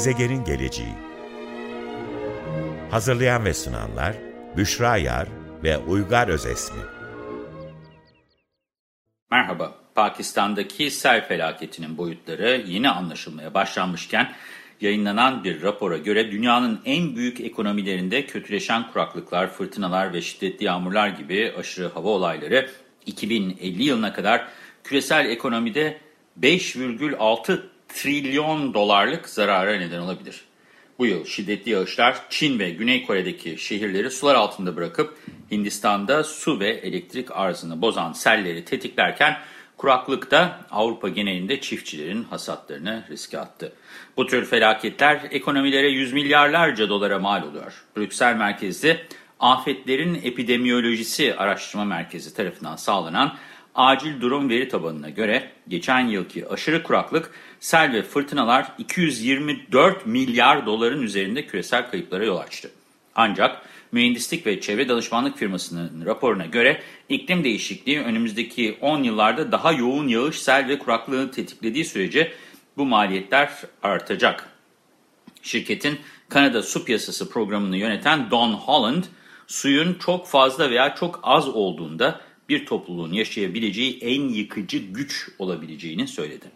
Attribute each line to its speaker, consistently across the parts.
Speaker 1: Gezegenin geleceği Hazırlayan ve sunanlar Büşra Yar ve Uygar Özesmi.
Speaker 2: Merhaba, Pakistan'daki sel felaketinin boyutları yeni anlaşılmaya başlanmışken yayınlanan bir rapora göre dünyanın en büyük ekonomilerinde kötüleşen kuraklıklar, fırtınalar ve şiddetli yağmurlar gibi aşırı hava olayları 2050 yılına kadar küresel ekonomide 5,6 trilyon dolarlık zarara neden olabilir. Bu yıl şiddetli yağışlar Çin ve Güney Kore'deki şehirleri sular altında bırakıp Hindistan'da su ve elektrik arzını bozan selleri tetiklerken kuraklık da Avrupa genelinde çiftçilerin hasatlarını riske attı. Bu tür felaketler ekonomilere yüz milyarlarca dolara mal oluyor. Brüksel merkezli Afetlerin Epidemiyolojisi Araştırma Merkezi tarafından sağlanan acil durum veri tabanına göre geçen yılki aşırı kuraklık, sel ve fırtınalar 224 milyar doların üzerinde küresel kayıplara yol açtı. Ancak mühendislik ve çevre danışmanlık firmasının raporuna göre iklim değişikliği önümüzdeki 10 yıllarda daha yoğun yağış, sel ve kuraklığı tetiklediği sürece bu maliyetler artacak. Şirketin Kanada Su Piyasası programını yöneten Don Holland, suyun çok fazla veya çok az olduğunda bir topluluğun yaşayabileceği en yıkıcı güç olabileceğini söyledi.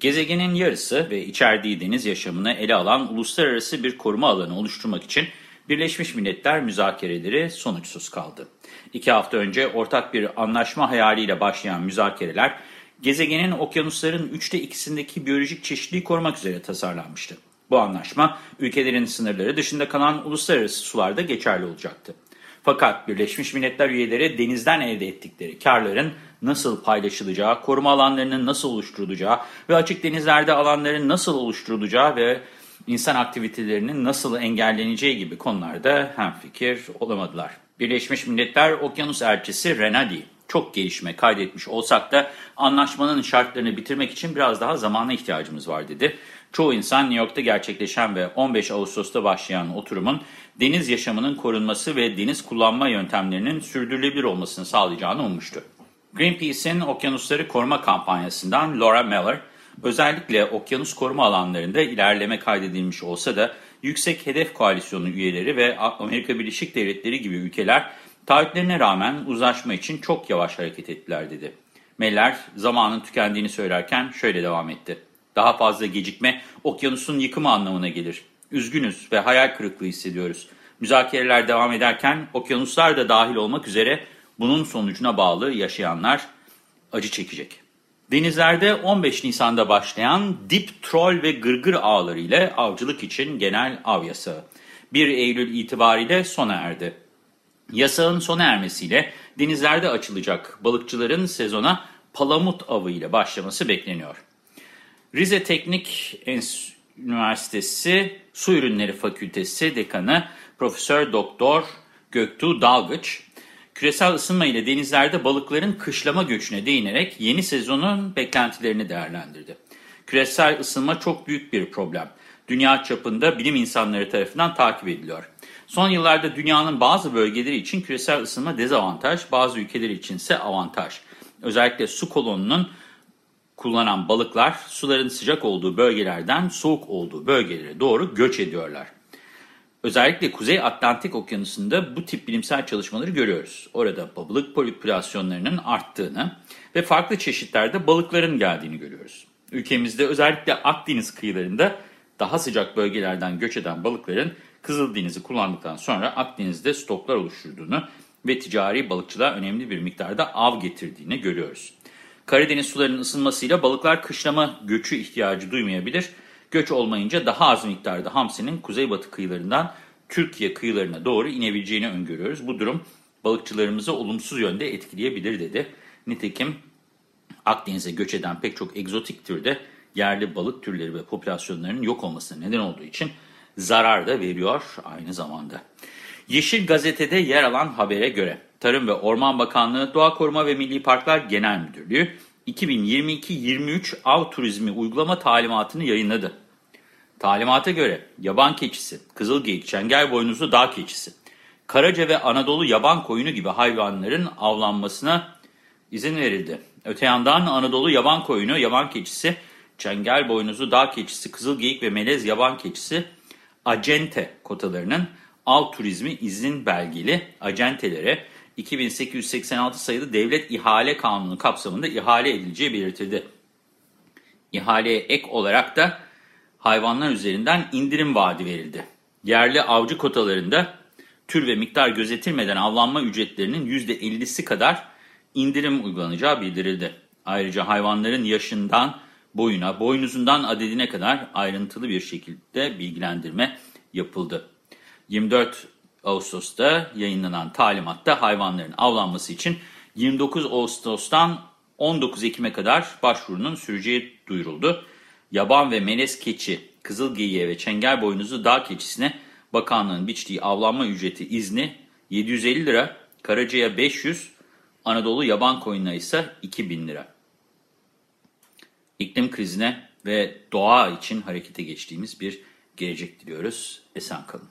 Speaker 2: Gezegenin yarısı ve içerdiği deniz yaşamını ele alan uluslararası bir koruma alanı oluşturmak için Birleşmiş Milletler müzakereleri sonuçsuz kaldı. İki hafta önce ortak bir anlaşma hayaliyle başlayan müzakereler, gezegenin okyanusların üçte ikisindeki biyolojik çeşitliliği korumak üzere tasarlanmıştı. Bu anlaşma, ülkelerin sınırları dışında kalan uluslararası sularda geçerli olacaktı. Fakat Birleşmiş Milletler üyeleri denizden elde ettikleri karların nasıl paylaşılacağı, koruma alanlarının nasıl oluşturulacağı ve açık denizlerde alanların nasıl oluşturulacağı ve insan aktivitelerinin nasıl engelleneceği gibi konularda hemfikir olamadılar. Birleşmiş Milletler Okyanus Elçisi Renadi, çok gelişme kaydetmiş olsak da anlaşmanın şartlarını bitirmek için biraz daha zamana ihtiyacımız var dedi. Çoğu insan New York'ta gerçekleşen ve 15 Ağustos'ta başlayan oturumun deniz yaşamının korunması ve deniz kullanma yöntemlerinin sürdürülebilir olmasını sağlayacağını ummuştu. Greenpeace'in Okyanusları Koruma Kampanyası'ndan Laura Meller, özellikle okyanus koruma alanlarında ilerleme kaydedilmiş olsa da Yüksek Hedef Koalisyonu üyeleri ve Amerika Birleşik Devletleri gibi ülkeler taahhütlerine rağmen uzlaşma için çok yavaş hareket ettiler dedi. Meller zamanın tükendiğini söylerken şöyle devam etti. Daha fazla gecikme okyanusun yıkımı anlamına gelir. Üzgünüz ve hayal kırıklığı hissediyoruz. Müzakereler devam ederken okyanuslar da dahil olmak üzere bunun sonucuna bağlı yaşayanlar acı çekecek. Denizlerde 15 Nisan'da başlayan dip, troll ve gırgır ağları ile avcılık için genel av yasağı 1 Eylül itibariyle sona erdi. Yasağın sona ermesiyle denizlerde açılacak balıkçıların sezona palamut avı ile başlaması bekleniyor. Rize Teknik Üniversitesi Su Ürünleri Fakültesi Dekanı Profesör Doktor Göktuğ Dalgıç, küresel ısınma ile denizlerde balıkların kışlama göçüne değinerek yeni sezonun beklentilerini değerlendirdi. Küresel ısınma çok büyük bir problem. Dünya çapında bilim insanları tarafından takip ediliyor. Son yıllarda dünyanın bazı bölgeleri için küresel ısınma dezavantaj, bazı ülkeler için ise avantaj. Özellikle su kolonunun kullanan balıklar suların sıcak olduğu bölgelerden soğuk olduğu bölgelere doğru göç ediyorlar. Özellikle Kuzey Atlantik Okyanusu'nda bu tip bilimsel çalışmaları görüyoruz. Orada balık popülasyonlarının arttığını ve farklı çeşitlerde balıkların geldiğini görüyoruz. Ülkemizde özellikle Akdeniz kıyılarında daha sıcak bölgelerden göç eden balıkların Kızıldeniz'i kullandıktan sonra Akdeniz'de stoklar oluşturduğunu ve ticari balıkçılığa önemli bir miktarda av getirdiğini görüyoruz. Karadeniz sularının ısınmasıyla balıklar kışlama göçü ihtiyacı duymayabilir. Göç olmayınca daha az miktarda hamsinin kuzeybatı kıyılarından Türkiye kıyılarına doğru inebileceğini öngörüyoruz. Bu durum balıkçılarımızı olumsuz yönde etkileyebilir dedi. Nitekim Akdeniz'e göç eden pek çok egzotik türde yerli balık türleri ve popülasyonlarının yok olmasına neden olduğu için zarar da veriyor aynı zamanda. Yeşil Gazete'de yer alan habere göre Tarım ve Orman Bakanlığı Doğa Koruma ve Milli Parklar Genel Müdürlüğü 2022-23 av turizmi uygulama talimatını yayınladı. Talimata göre yaban keçisi, kızılgeyik, çengelboynuzlu dağ keçisi, karaca ve Anadolu yaban koyunu gibi hayvanların avlanmasına izin verildi. Öte yandan Anadolu yaban koyunu, yaban keçisi, çengel boynuzu dağ keçisi, kızılgeyik ve melez yaban keçisi acente kotalarının alt turizmi izin belgeli acentelere 2886 sayılı devlet ihale kanunu kapsamında ihale edileceği belirtildi. İhaleye ek olarak da hayvanlar üzerinden indirim vaadi verildi. Yerli avcı kotalarında tür ve miktar gözetilmeden avlanma ücretlerinin %50'si kadar indirim uygulanacağı bildirildi. Ayrıca hayvanların yaşından boyuna, boynuzundan adedine kadar ayrıntılı bir şekilde bilgilendirme yapıldı. 24 Ağustos'ta yayınlanan talimatta hayvanların avlanması için 29 Ağustos'tan 19 Ekim'e kadar başvurunun süreceği duyuruldu. Yaban ve melez keçi, kızılgeyiğe ve çengelboynuzu dağ keçisine bakanlığın biçtiği avlanma ücreti izni 750 lira, karacaya 500, Anadolu yaban koyununa ise 2000 lira. İklim krizine ve doğa için harekete geçtiğimiz bir gelecek diliyoruz. Esen kalın.